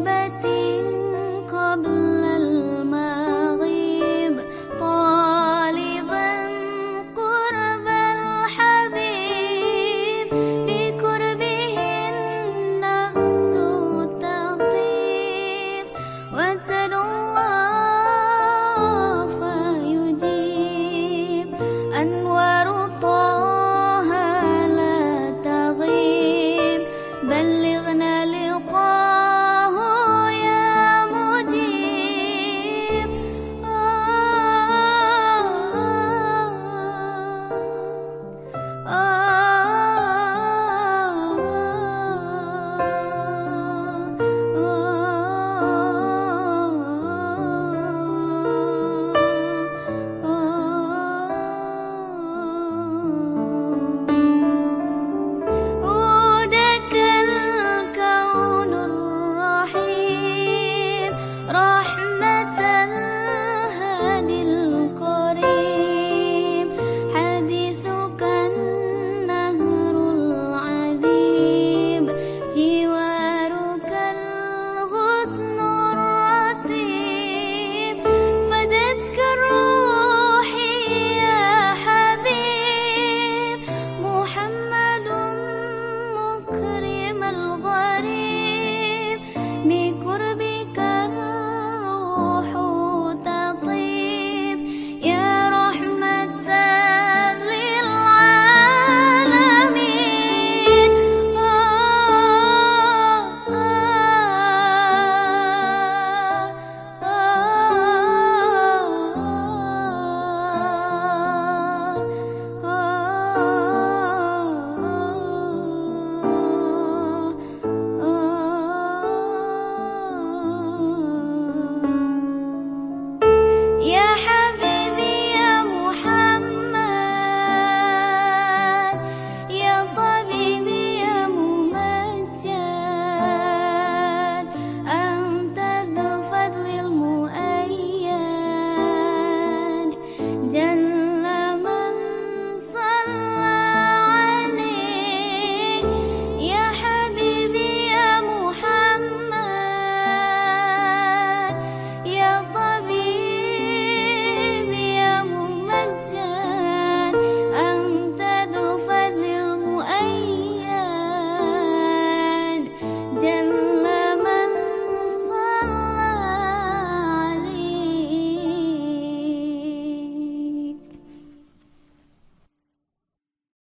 musibati